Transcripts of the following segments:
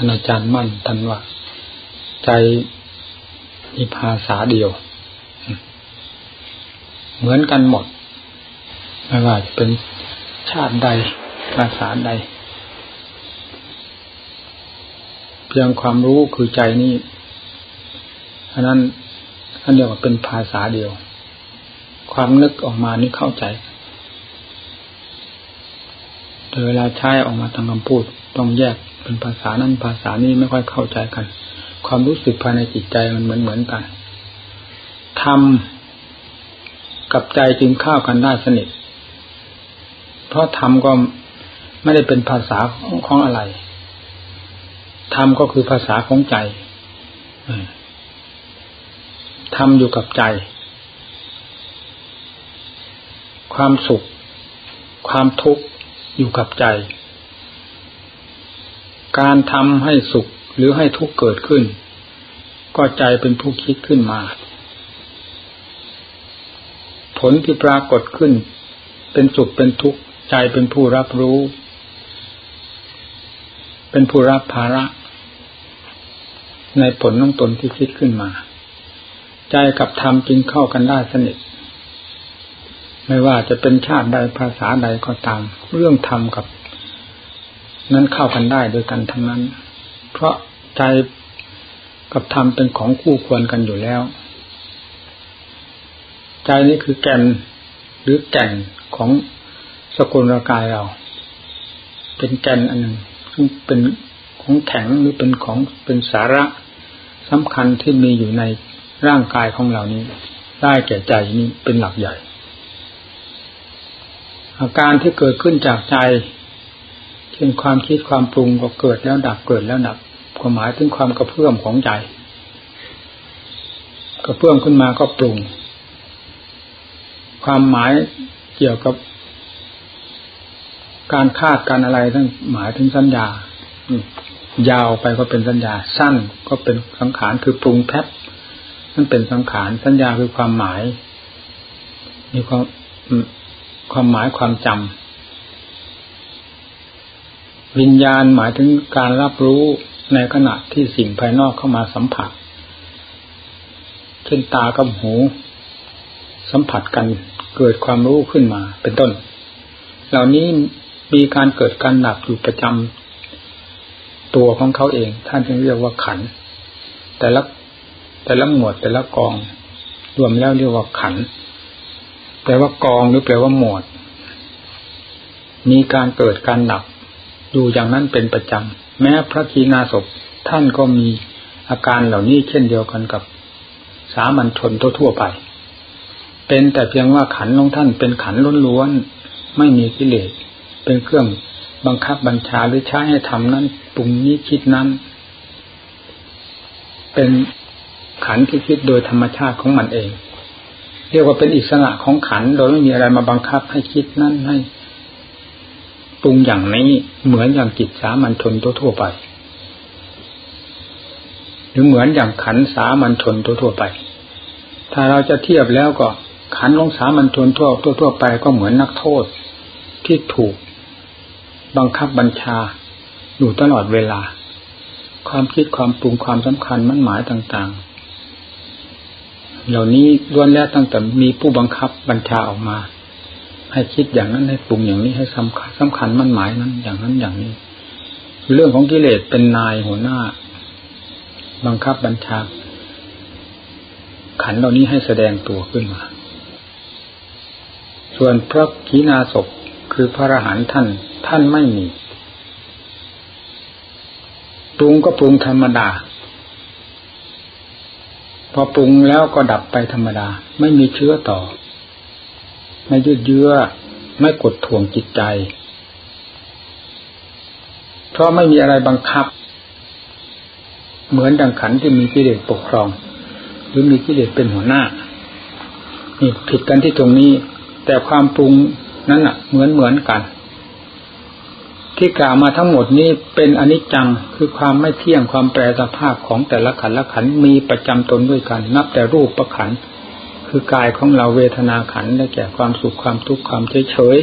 ท่านอาจารย์มั่นท่านว่า ใจมีภาษาเดียว เหมือนกันหมด ไม่ว่าจะเป็นชาติใดภาษาใด เพียงความรู้คือใจนี่อันนั้นอันเดียวกับเป็นภาษาเดียว ความนึกออกมานี่เข้าใจแต่เวลาใช้ออกมาทางคำพูดต้องแยก เป็นภาษานั้นภาษานี้ไม่ค่อยเข้าใจกัน ความรู้สึกภายในจิตใจมันเหมือนเหมือนกันทำกับใจจึงเข้ากันได้สนิท เพราะธรรมก็ไม่ได้เป็นภาษาของอะไรธรรมก็คือภาษาของใจธรรมอยู่กับใจ ความสุข ความทุกข์อยู่กับใจ การทำให้สุขหรือให้ทุกข์เกิดขึ้น ก็ใจเป็นผู้คิดขึ้นมา ผลที่ปรากฏขึ้น เป็นสุขเป็นทุกข์ใจเป็นผู้รับรู้ เป็นผู้รับภาระ ในผลน้องตนที่คิดขึ้นมา ใจกับธรรมจึงเข้ากันได้สนิทไม่ว่าจะเป็นชาติใดภาษาใดก็ตาม เรื่องธรรมกับ นั้นเข้ากันได้โดยกันทั้งนั้น เพราะใจกับธรรมเป็นของคู่ควรกันอยู่แล้ว ใจนี้คือแก่นหรือแก่นของสกุลกายเรา เป็นแก่นอันหนึ่งซึ่งเป็นของแข็งหรือเป็นของเป็นสาระสำคัญที่มีอยู่ในร่างกายของเรานี้ ได้แก่ใจนี้เป็นหลักใหญ่ อาการที่เกิดขึ้นจากใจ เช่นความคิดความปรุงก็เกิดแล้วดับเกิดแล้วดับก็หมายถึงความกระเพื่อมของใจกระเพื่อมขึ้นมาก็ปรุง ความหมายเกี่ยวกับ การคาดการอะไรทั้งหมายถึงสัญญายาวไปก็เป็นสัญญา สั้นก็เป็นสังขารคือปรุงแพบนั่นเป็นสังขารสัญญาคือความหมาย มีความความหมายความจำ วิญญาณหมายถึงการรับรู้ในขณะที่สิ่งภายนอกเข้ามาสัมผัสเช่นตากับหู สัมผัสกันเกิดความรู้ขึ้นมา เป็นต้น เหล่านี้มีการเกิดการหนับอยู่ประจำตัวของเขาเอง ท่านจึงเรียกว่าขัน แต่ละแต่ละหมวดแต่ละกอง รวมแล้วเรียกว่าขันแปลว่ากองหรือแปลว่าหมวด มีการเกิดการดับ อยู่อย่างนั้นเป็นประจำ แม้พระคีนาศพท่านก็มีอาการเหล่านี้เช่นเดียวกันกับสามัญชนทั่วไป เป็นแต่เพียงว่าขันของท่านเป็นขันล้วนๆไม่มีกิเลสเป็นเครื่องบังคับบัญชาหรือใช้ให้ทำนั้นปรุงนี้คิดนั้น เป็นขันที่คิดโดยธรรมชาติของมันเอง เรียกว่าเป็นอิสระของขันโดยไม่มีอะไรมาบังคับให้คิดนั่นให้ ปรุงอย่างนี้เหมือนอย่างจิตสามัญชนทั่วไป หรือเหมือนอย่างขันสามัญชนทั่วไป ถ้าเราจะเทียบแล้วก็ขันของสามัญชนทั่วทั่วไปก็เหมือนนักโทษที่ถูกบังคับบัญชาอยู่ตลอดเวลา ความคิดความปรุงความสำคัญมั่นหมายต่างเหล่านี้ล้วนแล้วตั้งแต่มีผู้บังคับบัญชาออกมา ให้คิดอย่างนั้นให้ปรุงอย่างนี้ให้สำคัญสำคัญมั่นหมายนั้น อย่างนั้นอย่างนี้ เรื่องของกิเลสเป็นนายหัวหน้า บังคับบัญชา ขันเหล่านี้ให้แสดงตัวขึ้นมา ส่วนพระขีณาศพคือพระอรหันต์ท่าน ท่านไม่มีปรุงก็ปรุงธรรมดา พอปรุงแล้วก็ดับไปธรรมดา ไม่มีเชื้อต่อ ไม่ยืดเยื้อไม่กดถ่วงจิตใจ เพราะไม่มีอะไรบังคับ เหมือนดังขันที่มีกิเลสปกครอง หรือมีกิเลสเป็นหัวหน้านี่ผิดกันที่ตรงนี้ แต่ความปรุงนั้นอะ เหมือนเหมือนกัน ที่กล่าวมาทั้งหมดนี้เป็นอนิจจังคือความไม่เที่ยงความแปรสภาพของแต่ละขันละขันมีประจำตนด้วยกัน นับแต่รูปประขัน คือกายของเราเวทนาขันได้แก่ความสุขความทุกข์ความเฉยเฉย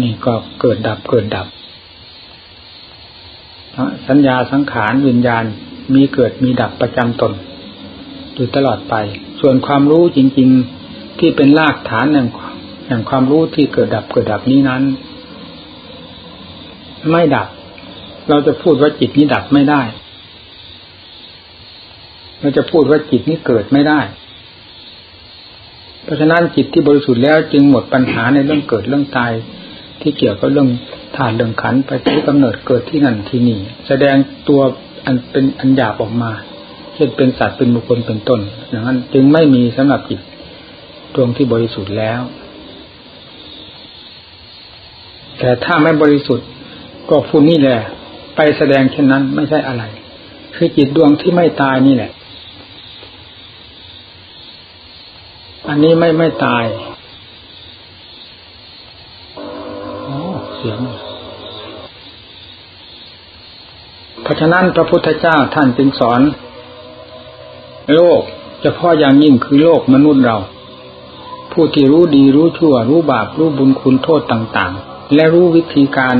นี่ก็เกิดดับเกิดดับ สัญญาสังขารวิญญาณมีเกิดมีดับประจำตนอยู่ตลอดไป ส่วนความรู้จริง ๆที่เป็นรากฐานแห่งแห่งความรู้ที่เกิดดับเกิดดับนี้นั้น ไม่ดับ เราจะพูดว่าจิตนี้ดับไม่ได้ เราจะพูดว่าจิตนี้เกิดไม่ได้ เพราะฉะนั้นจิตที่บริสุทธิ์แล้วจึงหมดปัญหาในเรื่องเกิดเรื่องตาย ที่เกี่ยวกับเรื่องธาตุเรื่องขันไปที่กำเนิดเกิดที่นั่นที่นี่ แสดงตัวอันเป็นอันหยาบออกมาเช่นเป็นสัตว์เป็นบุคคลเป็นต้นอย่างนั้นจึงไม่มีสำหรับจิตดวงที่บริสุทธิ์แล้ว แต่ถ้าไม่บริสุทธิ์ก็ฟูนี่แหละ ไปแสดงเช่นนั้นไม่ใช่อะไร คือจิตดวงที่ไม่ตายนี่แหละ อันนี้ไม่ไม่ตายเสียง เพราะฉะนั้นพระพุทธเจ้าท่านจึงสอน โลกเฉพาะอย่างยิ่งคือโลกมนุษย์เรา ผู้ที่รู้ดีรู้ชั่ว รู้บาป รู้บุญคุณโทษต่าง ๆ และรู้วิธีการ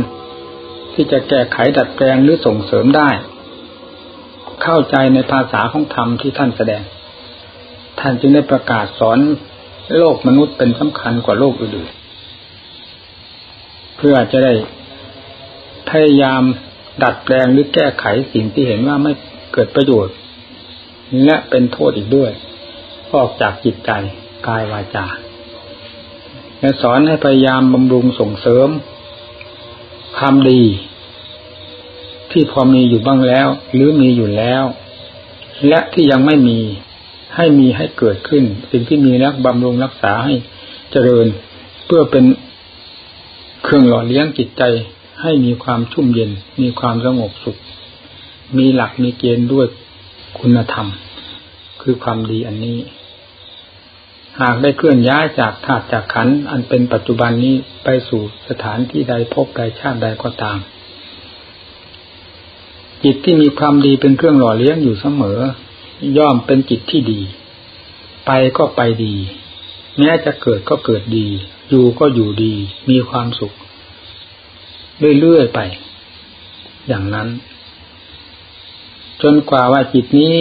ที่จะแก้ไขดัดแปลงหรือส่งเสริมได้ เข้าใจในภาษาของธรรมที่ท่านแสดง ท่านจึงได้ประกาศสอนโลกมนุษย์เป็นสำคัญกว่าโลกอื่นเพื่อจะได้พยายามดัดแปลงหรือแก้ไขสิ่งที่เห็นว่าไม่เกิดประโยชน์ และเป็นโทษอีกด้วย ออกจากจิตใจกายวาจาและสอนให้พยายามบำรุงส่งเสริมความดี ที่พอมีอยู่บ้างแล้ว หรือมีอยู่แล้ว และที่ยังไม่มี ให้มีให้เกิดขึ้น สิ่งที่มีแล้วบำรุงรักษาให้เจริญ เพื่อเป็นเครื่องหล่อเลี้ยงจิตใจให้มีความชุ่มเย็น มีความสงบสุข มีหลักมีเกณฑ์ด้วยคุณธรรม คือความดีอันนี้ หากได้เคลื่อนย้ายจากธาตุจากขันอันเป็นปัจจุบันนี้ไปสู่สถานที่ใดพบใดชาติใดก็ตาม จิตที่มีความดีเป็นเครื่องหล่อเลี้ยงอยู่เสมอ ย่อมเป็นจิตที่ดี ไปก็ไปดี แม้จะเกิดก็เกิดดี อยู่ก็อยู่ดี มีความสุข เรื่อยๆไป อย่างนั้น จนกว่าว่าจิตนี้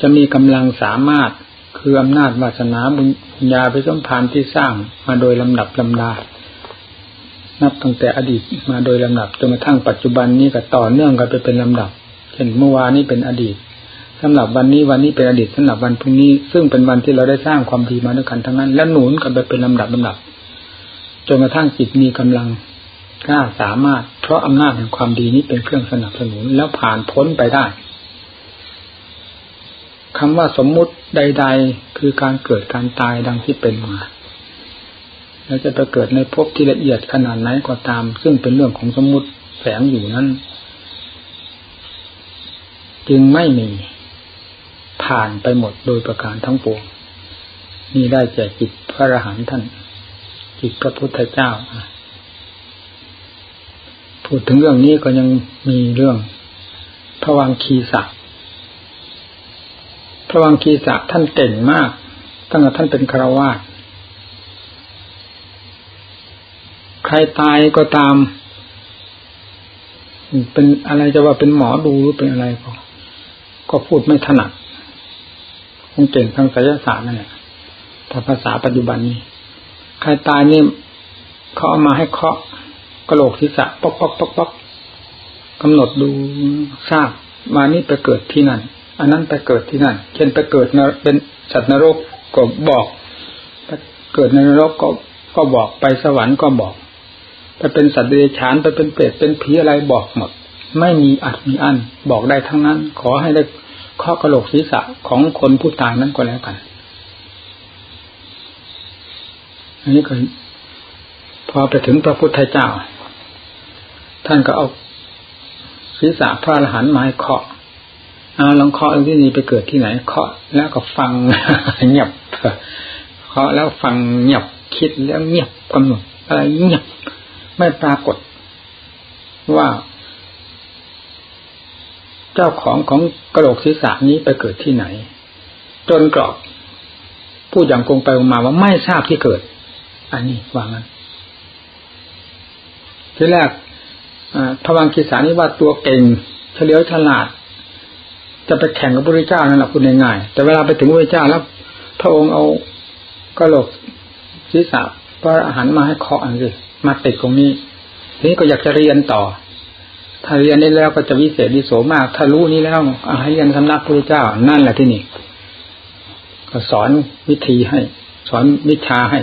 จะมีกำลังสามารถคืออำนาจวาสนาบุญญาไปสมพานที่สร้างมาโดยลำดับลำดา นับตั้งแต่อดีตมาโดยลำดับจนกระทั่งปัจจุบันนี้ก็ต่อเนื่องกันไปเป็นลำดับ เช่นเมื่อวานนี้เป็นอดีต สำหรับวันนี้วันนี้เป็นอดีตสำหรับวันพรุ่งนี้ ซึ่งเป็นวันที่เราได้สร้างความดีมาด้วยกันทั้งนั้น และหนุนกันไปเป็นลำดับลำดับจนกระทั่งจิตมีกำลังกล้าสามารถ เพราะอำนาจแห่งความดีนี้เป็นเครื่องสนับสนุนแล้วผ่านพ้นไปได้คำว่าสมมุติใด ๆ คือการเกิดการตายดังที่เป็นมาแล้วจะไปเกิดในภพที่ละเอียดขนาดไหนก็ตาม ซึ่งเป็นเรื่องของสมมุติแฝงอยู่นั้น จึงไม่มี ผ่านไปหมดโดยประการทั้งปวงนี่ได้แก่จิตพระอรหันต์ท่าน จิตพระพุทธเจ้าพูดถึงเรื่องนี้ก็ยังมีเรื่องพระวังคีสักพระวังคีสักท่านเก่งมาก ตั้งแต่ท่านเป็นคารวาสใครตายก็ตาม เป็นอะไรจะว่าเป็นหมอดูหรือเป็นอะไรก็ ก็พูดไม่ถนัด งเก่งทางไสยศาสตร์นั่นแหละถ้าภาษาปัจจุบันนี้ ใครตายนี่เขาเอามาให้เคาะกระโหลกศีรษะป๊อกป๊อกป๊อกป๊อกกำหนดดูทราบมานี่ไปเกิดที่นั่น อันนั้นไปเกิดที่นั่น เช่นไปเกิดเป็นสัตว์นรกก็บอกไปเกิดในนรกก็ก็บอกไปสวรรค์ก็บอกไปเป็นสัตว์เดรัจฉานไปเป็นเปรตเป็นผีอะไรบอกหมด ไม่มีอัดมีอันบอกได้ทั้งนั้น ขอให้ได้ ข้อกระโหลกศีรษะของคนผู้ตายนั้นก็แล้วกัน อันนี้ก็พอไปถึงพระพุทธเจ้า ท่านก็เอาศีรษะพระอรหันต์มาให้เคาะเอาลองเคาะที่นี่ไปเกิดที่ไหน เคาะแล้วก็ฟังเงียบเคาะแล้วฟังเงียบคิดแล้วเงียบกำหนดอะไรเงียบไม่ปรากฏว่า เจ้าของของกระโหลกศีรษะนี้ไปเกิดที่ไหน จนกรอบพูดอย่างกงไปมาว่าไม่ทราบที่เกิด อันนี้วางนั้นทีแรกพระวังคีสานี่ว่าตัวเก่งเฉลียวฉลาด จะไปแข่งกับพระพุทธเจ้านั่นแหละคุณง่ายๆแต่เวลาไปถึงพระพุทธเจ้าแล้ว พระองค์เอากระโหลกศีรษะพระอาหารมาให้เคาะอันนี้มาติดตรงนี้ทีนี้ก็อยากจะเรียนต่อ ถ้าเรียนได้แล้วก็จะวิเศษวิโสมาก ถ้ารู้นี้แล้วให้เรียนสำนักพระเจ้า นั่นแหละที่นี่ก็สอนวิธีให้ สอนวิชาให้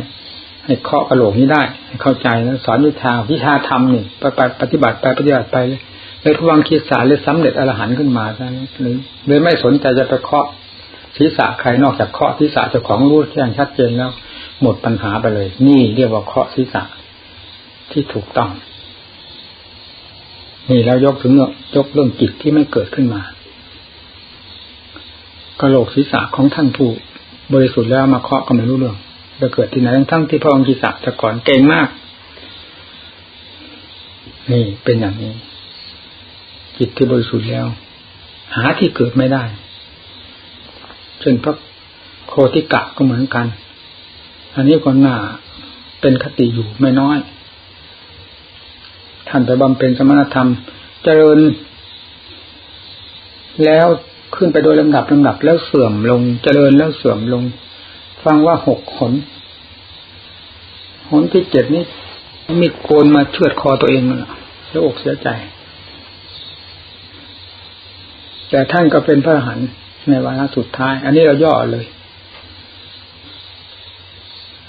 ให้เคาะกระโหลกนี้ได้ให้เข้าใจแล้วสอนวิชาวิชาธรรมนี่ไปไปปฏิบัติไปปฏิบัติไปเลยเลยทวงคิดสารเลยสำเร็จอรหันต์ขึ้นมาซะเลยเลยไม่สนใจจะไปเคาะศีรษะใครนอกจากเคาะศีรษะเจ้าของรู้แจ้งชัดเจนแล้ว หมดปัญหาไปเลย นี่เรียกว่าเคาะศีรษะที่ถูกต้อง นี่แล้วยกถึงยกเรื่องจิตที่ไม่เกิดขึ้นมากระโหลกศีรษะของท่านผู้บริสุทธิ์แล้วมาเคาะก็ไม่รู้เรื่อง จะเกิดที่ไหนทั้งที่พระองค์กิสัแต่ก่อนเก่งมาก นี่เป็นอย่างนี้ จิตที่บริสุทธิ์แล้ว หาที่เกิดไม่ได้เช่นพระโคติกะก็เหมือนกัน อันนี้ก็น่าเป็นคติอยู่ไม่น้อย ท่านไปบำเพ็ญสมณธรรม เจริญ แล้วขึ้นไปโดยลำดับลำดับแล้วเสื่อมลง เจริญแล้วเสื่อมลง ฟังว่าหกหนหนที่เจ็ดนี้มีโกนมาเชือดคอตัวเองมันเสียอกเสียใจ แต่ท่านก็เป็นพระหันในวาระสุดท้าย อันนี้เราย่อเลย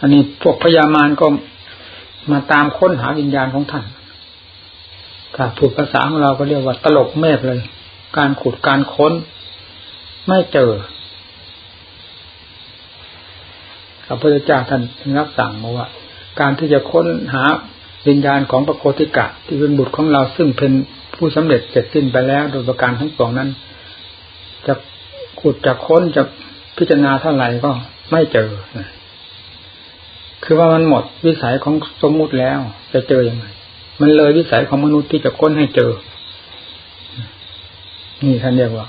อันนี้พวกพญามารก็มาตามค้นหาวิญญาณของท่าน ถ้าถูกภาษาของเราก็เรียกว่าตลกเมฆเลย การขุดการค้น ไม่เจอพระพุทธเจ้าท่านรับสั่งมาว่า การที่จะค้นหาวิญญาณของพระโคติกะ ที่เป็นบุตรของเราซึ่งเป็นผู้สำเร็จเสร็จสิ้นไปแล้ว โดยประการทั้งสองนั้น จะขุดจะค้นจะพิจารณาเท่าไหร่ก็ไม่เจอ คือว่ามันหมดวิสัยของสมมุติแล้ว จะเจออยังไง มันเลยวิสัยของมนุษย์ที่จะค้นให้เจอ นี่ท่านเรียกว่า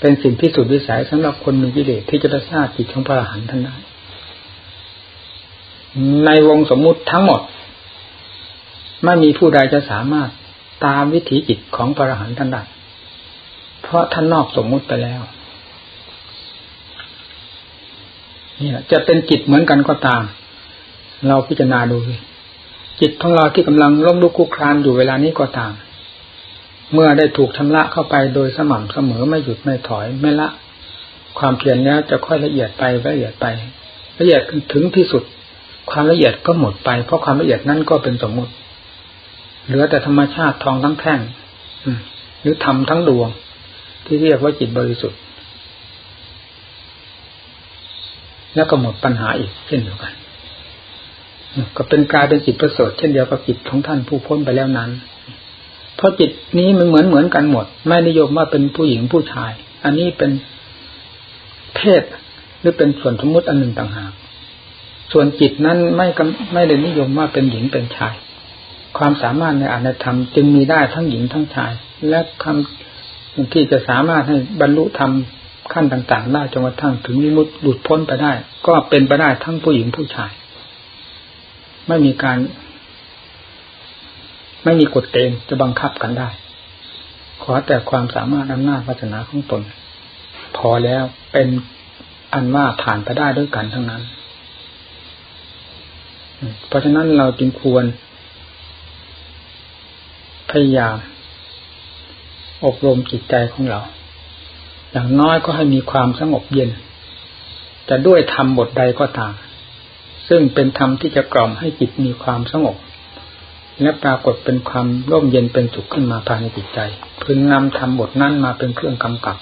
เป็นสิ่งที่สุดวิสัยสำหรับคนมีกิเลสที่จะได้ทราบจิตของพระอรหันต์ท่านได้ในวงสมมุติทั้งหมด ไม่มีผู้ใดจะสามารถตามวิถีจิตของพระอรหันต์ท่านได้เพราะท่านนอกสมมุติไปแล้วเนี่ยจะเป็นจิตเหมือนกันก็ตาม เราพิจารณาดู จิตของเราที่กำลังล้มลุกคลุกคลานอยู่เวลานี้ก็ตาม เมื่อได้ถูกชำระเข้าไปโดยสม่ำเสมอไม่หยุดไม่ถอยไม่ละ ความเพียรแล้จะค่อยละเอียดไปละเอียดไป ละเอียดถึงที่สุด ความละเอียดก็หมดไป เพราะความละเอียดนั้นก็เป็นสมมุติ เหลือแต่ธรรมชาติทองทั้งแท่งหรือธรรมทั้งดวง ที่เรียกว่าจิตบริสุทธิ์ แล้วก็หมดปัญหาอีกเช่นเดียวกัน ก็เป็นกลายเป็นจิตประเสริฐเช่นเดียวกับจิตของท่านผู้พ้นไปแล้วนั้น เพราะจิตนี้มันเหมือนเหมือนกันหมด ไม่นิยมว่าเป็นผู้หญิงผู้ชาย อันนี้เป็นเพศหรือเป็นส่วนสมมติอันหนึ่งต่างหาก ส่วนจิตนั้นไม่ไม่ได้นิยมว่าเป็นหญิงเป็นชาย ความสามารถในอานธรรม จึงมีได้ทั้งหญิงทั้งชาย และคำที่จะสามารถให้บรรลุธรรมขั้นต่าง ๆ ได้จนกระทั่งถึงมิมุติหลุดพ้นไปได้ ก็เป็นไปได้ทั้งผู้หญิงผู้ชาย ไม่มีการ ไม่มีกฎเกณฑ์จะบังคับกันได้ ขอแต่ความสามารถอำนาจวาสนาของตน พอแล้วเป็นอันว่าผ่านไปได้ด้วยกันทั้งนั้น เพราะฉะนั้นเราจึงควร พยายามอบรมจิตใจของเรา อย่างน้อยก็ให้มีความสงบเย็น จะด้วยธรรมบทใดก็ตาม ซึ่งเป็นธรรมที่จะกล่อมให้จิตมีความสงบ และปรากฏเป็นความร่มเย็นเป็นสุขขึ้นมาภายในจิตใจ พึงนำทำบทนั้นมาเป็นเครื่องกำกับ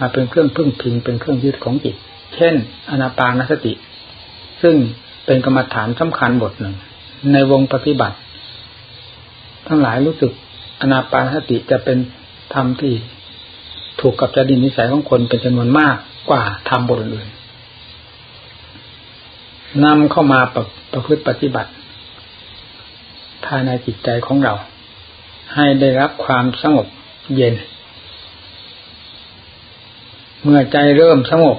มาเป็นเครื่องพึ่งพิงเป็นเครื่องยึดของจิต เช่น อนาปานสติ ซึ่งเป็นกรรมฐานสำคัญบทหนึ่ง ในวงปฏิบัติ ทั้งหลายรู้สึกอนาปานสติจะเป็นธรรมที่ถูกกับจดินนิสัยของคนเป็นจำนวนมากกว่าธรรมบทอื่น นำเข้ามาประประพฤติปฏิบัติ ภายในจิตใจของเรา ให้ได้รับความสงบเย็น เมื่อใจเริ่มสงบ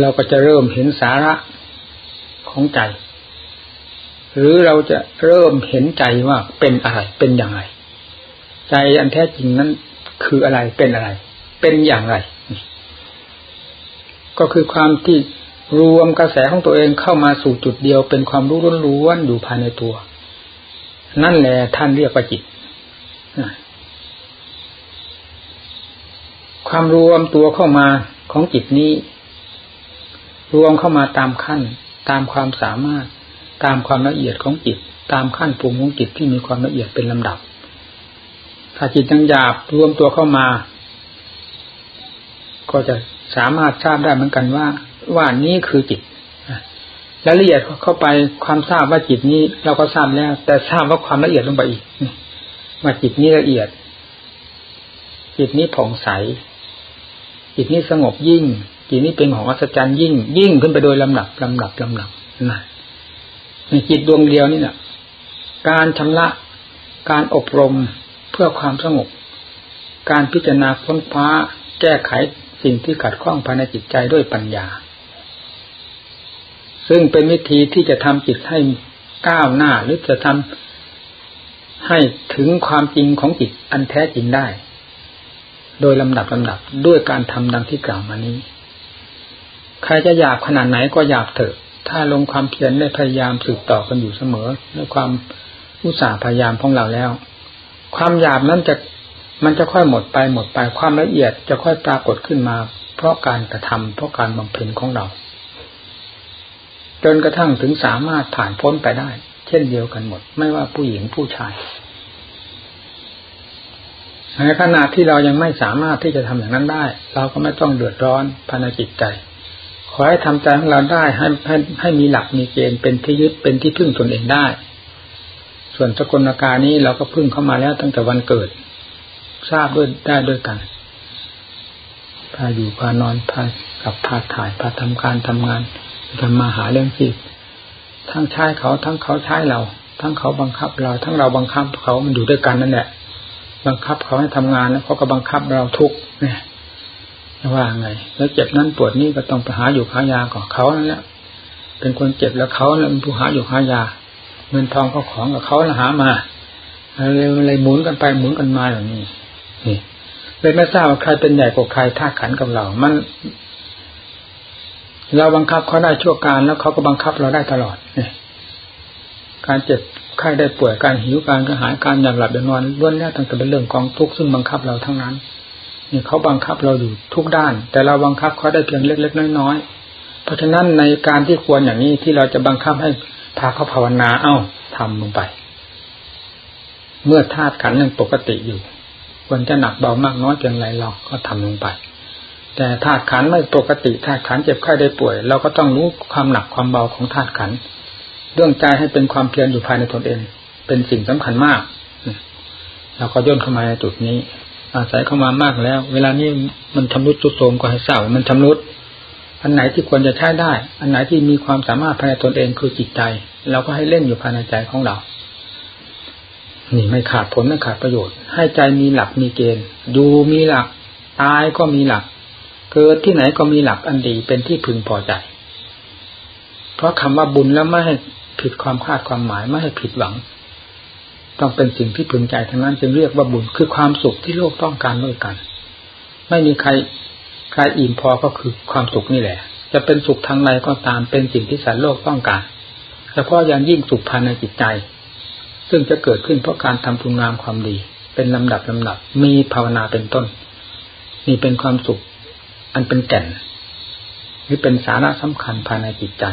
เราก็จะเริ่มเห็นสาระของใจ หรือเราจะเริ่มเห็นใจว่าเป็นอะไร เป็นอย่างไร ใจอันแท้จริงนั้นคืออะไรเป็นอะไร เป็นอย่างไร ก็คือความที่ รวมกระแสของตัวเองเข้ามาสู่จุดเดียวเป็นความรู้ล้วนๆอยู่ภายในตัว นั่นแหละท่านเรียกว่าจิตความรวมตัวเข้ามาของจิตนี้ รวมเข้ามาตามขั้น ตามความสามารถ ตามความละเอียดของจิต ตามขั้นภูมิของจิตที่มีความละเอียดเป็นลำดับ ถ้าจิตยังหยาบรวมตัวเข้ามา ก็จะสามารถทราบได้เหมือนกันว่า ว่านี้คือจิตและละเอียดเข้าไปความทราบว่าจิตนี้ เราก็ทราบแล้ว แต่ทราบว่าความละเอียดลงไปอีกว่าจิตนี้ละเอียด จิตนี้ผ่องใส จิตนี้สงบยิ่ง จิตนี้เป็นของอัศจรรย์ยิ่ง ยิ่งขึ้นไปโดยลำดับลำดับลำดับนั่นในจิตดวงเดียวนี่แหละการชำระการอบรมเพื่อความสงบ การพิจารณาค้นคว้าแก้ไขสิ่งที่ขัดข้องภายในจิตใจด้วยปัญญา ซึ่งเป็นวิธีที่จะทำจิตให้ก้าวหน้าหรือจะทำให้ถึงความจริงของจิตอันแท้จริงได้ โดยลำดับลำดับด้วยการทำดังที่กล่าวมานี้ ใครจะอยากขนาดไหนก็อยากเถอะ ถ้าลงความเพียรได้พยายามสืบต่อกันอยู่เสมอด้วยความอุตสาห์พยายามของเราแล้ว ความหยาบนั้นจะมันจะค่อยหมดไปหมดไปความละเอียดจะค่อยปรากฏขึ้นมา เพราะการกระทำเพราะการบำเพ็ญของเรา จนกระทั่งถึงสามารถผ่านพ้นไปได้ เช่นเดียวกันหมด ไม่ว่าผู้หญิงผู้ชายในขณะที่เรายังไม่สามารถที่จะทำอย่างนั้นได้ เราก็ไม่ต้องเดือดร้อนภายในจิตใจ ขอให้ทำใจของเราได้ให้ให้ให้มีหลักมีเกณฑ์เป็นที่ยึดเป็นที่พึ่งตนเองได้ ส่วนสกลนาการนี้เราก็พึ่งเข้ามาแล้วตั้งแต่วันเกิด ทราบด้วยได้ด้วยกันพาอยู่พานอนพากับพาถ่ายพาทำการทำงาน ทำมาหาเรื่องจิต ทั้งใช้เขา ทั้งเขาใช้เรา ทั้งเขาบังคับเรา ทั้งเราบังคับเขามันอยู่ด้วยกันนั่นแหละ บังคับเขาให้ทำงานแล้วเขาก็บังคับเราทุกเนี่ยว่าไง แล้วเจ็บนั้นปวดนี่ก็ต้องไปหาอยู่หายาก่อนเขานั่นแหละเป็นคนเจ็บแล้วเขาเนี่ยเป็นผู้หาอยู่หายา เงินทองเขาของกับเขาแล้วหามาอะไรอะไรหมุนกันไปหมุนกันมาอย่างนี้นี่เลยไม่ทราบว่าใครเป็นใหญ่กว่าใครท่าขันกับเรา มัน เราบังคับเขาได้ชั่วการแล้วเขาก็บังคับเราได้ตลอดเนี่ยการเจ็บไข้ได้ป่วยการหิวการกระหายการอยากหลับอยากนอนล้วนแล้วตั้งแต่เป็นเรื่องกองทุกข์ซึ่งบังคับเราทั้งนั้นนี่เขาบังคับเราอยู่ทุกด้าน แต่เราบังคับเขาได้เพียงเล็ก ๆ น้อยๆเพราะฉะนั้นในการที่ควรอย่างนี้ที่เราจะบังคับให้พาเขาภาวนาเอ้าทำลงไป เมื่อธาตุขันยังปกติอยู่ควรจะหนักเบามากน้อยเพียงไรเราก็ทำลงไป แต่ธาตุขันไม่ปกติธาตุขันเจ็บไข้ได้ป่วย เราก็ต้องรู้ความหนักความเบาของธาตุขันเรื่องใจให้เป็นความเพียรอยู่ภายในตนเอง เป็นสิ่งสำคัญมากเราก็ย่นเข้ามาในจุดนี้ อาศัยเข้ามามากแล้ว เวลานี้มันชำรุดจุดโทมก็ให้ทราบมันชำรุด อันไหนที่ควรจะใช้ได้ อันไหนที่มีความสามารถภายในตนเองคือจิตใจเราก็ให้เล่นอยู่ภายในใจของเรา นี่ไม่ขาดผลไม่ขาดประโยชน์ ให้ใจมีหลักมีเกณฑ์ ดูมีหลัก ตายก็มีหลัก เกิดที่ไหนก็มีหลักอันดีเป็นที่พึงพอใจ เพราะคำว่าบุญแล้วไม่ให้ผิดความคาดความหมายไม่ให้ผิดหวัง ต้องเป็นสิ่งที่พึงใจทั้งนั้นจึงเรียกว่าบุญคือความสุขที่โลกต้องการด้วยกัน ไม่มีใครใครอิ่มพอก็คือความสุขนี่แหละ จะเป็นสุขทางในก็ตามเป็นสิ่งที่สารโลกต้องการเฉพาะอย่างยิ่งสุขภายในจิตใจ ซึ่งจะเกิดขึ้นเพราะการทำคุณงามความดี เป็นลำดับลำดับมีภาวนาเป็นต้น นี่เป็นความสุข อันเป็นแก่น หรือเป็นสาระสำคัญภายในจิตใจ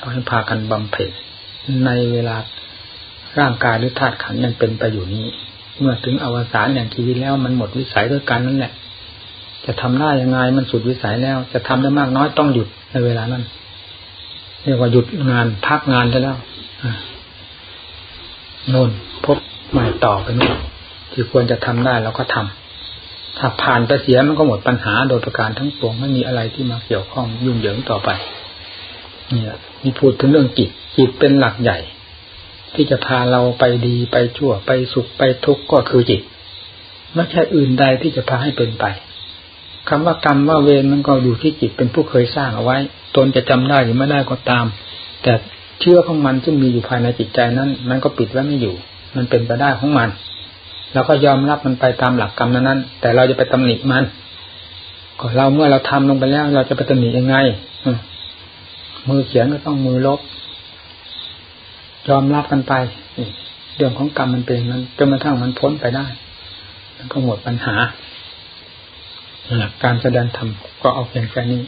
ขอให้พากันบำเพ็ญในเวลาร่างกายหรือธาตุขันยังเป็นไปอยู่นี้ เมื่อถึงอวสานอย่างชีวิตแล้วมันหมดวิสัยด้วยกันนั่นแหละ จะทำได้ยังไงมันสุดวิสัยแล้ว จะทำได้มากน้อยต้องหยุดในเวลานั้นเรียกว่าหยุดงานพักงานได้แล้วโน่นพบใหม่ต่อไปนู่ที่ควรจะทำได้เราก็ทำ ถ้าผ่านไปเสียมันก็หมดปัญหาโดยประการทั้งปวงไม่มีอะไรที่มาเกี่ยวข้องยุ่งเหยิงต่อไป เนี่ยมีพูดถึงเรื่องจิตจิตเป็นหลักใหญ่ ที่จะพาเราไปดีไปชั่วไปสุขไปทุกข์ก็คือจิตไม่ใช่อื่นใดที่จะพาให้เป็นไปคำว่ากรรมว่าเวรมันก็อยู่ที่จิตเป็นผู้เคยสร้างเอาไว้ ตนจะจำได้หรือไม่ได้ก็ตาม แต่เชื่อของมันซึ่งมีอยู่ภายในจิตใจนั้น มันก็ปิดไว้ไม่อยู่ มันเป็นไปได้ของมัน เราก็ยอมรับมันไปตามหลักกรรมนั้นแต่เราจะไปตำหนิมันก็เราเมื่อเราทำลงไปแล้ว เราจะไปตำหนิยังไงมือเขียนก็ต้องมือลบ ยอมรับกันไปเรื่องของกรรมมันเป็นมันจนกระทั่งมันพ้นไปได้มันก็หมดปัญหาการแสดงธรรมก็เอาเพียงแค่นี้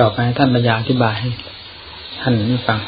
ต่อไปท่านปัญญาอธิบายให้ท่านนี้ฟัง